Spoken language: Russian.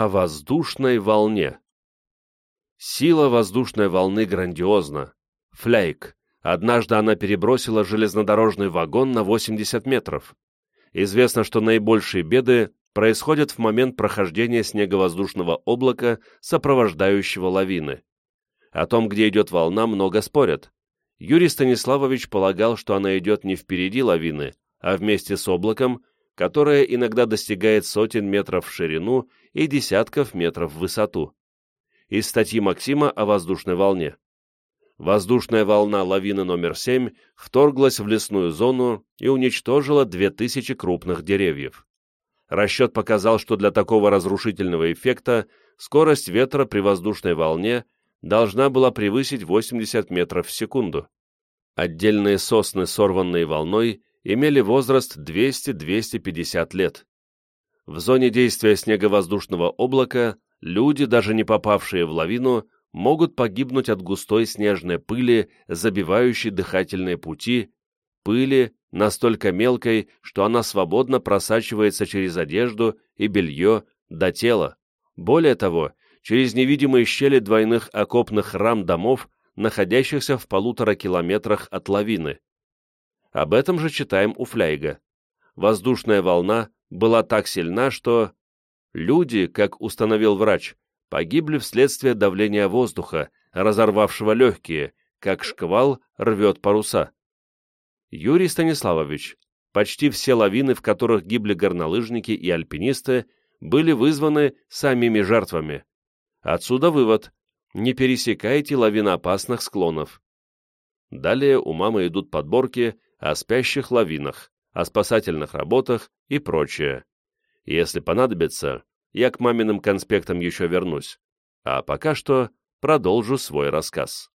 О воздушной волне. Сила воздушной волны грандиозна. Фляйк. Однажды она перебросила железнодорожный вагон на 80 метров. Известно, что наибольшие беды происходят в момент прохождения снеговоздушного облака, сопровождающего лавины. О том, где идет волна, много спорят. Юрий Станиславович полагал, что она идет не впереди лавины, а вместе с облаком, которое иногда достигает сотен метров в ширину и десятков метров в высоту. Из статьи Максима о воздушной волне. Воздушная волна лавины номер 7 вторглась в лесную зону и уничтожила 2000 крупных деревьев. Расчет показал, что для такого разрушительного эффекта скорость ветра при воздушной волне должна была превысить 80 метров в секунду. Отдельные сосны, сорванные волной, имели возраст 200-250 лет. В зоне действия снеговоздушного облака люди, даже не попавшие в лавину, могут погибнуть от густой снежной пыли, забивающей дыхательные пути, пыли, настолько мелкой, что она свободно просачивается через одежду и белье до тела. Более того, через невидимые щели двойных окопных рам домов, находящихся в полутора километрах от лавины. Об этом же читаем у Фляйга. Воздушная волна была так сильна, что люди, как установил врач, погибли вследствие давления воздуха, разорвавшего легкие, как шквал рвет паруса. Юрий Станиславович, почти все лавины, в которых гибли горнолыжники и альпинисты, были вызваны самими жертвами. Отсюда вывод – не пересекайте лавиноопасных склонов. Далее у мамы идут подборки о спящих лавинах, о спасательных работах и прочее. Если понадобится, я к маминым конспектам еще вернусь, а пока что продолжу свой рассказ.